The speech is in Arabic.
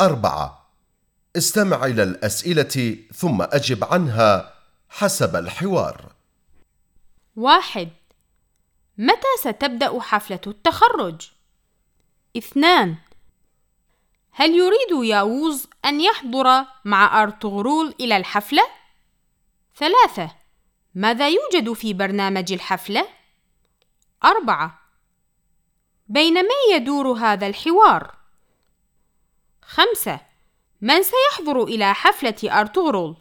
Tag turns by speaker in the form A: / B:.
A: أربعة استمع إلى الأسئلة ثم أجب عنها حسب الحوار
B: واحد متى ستبدأ حفلة التخرج؟ اثنان هل يريد ياووز أن يحضر مع أرطغرول إلى الحفلة؟ ثلاثة ماذا يوجد في برنامج الحفلة؟ أربعة بين من يدور هذا الحوار؟ خمسة من سيحضر إلى حفلة أرطغرل؟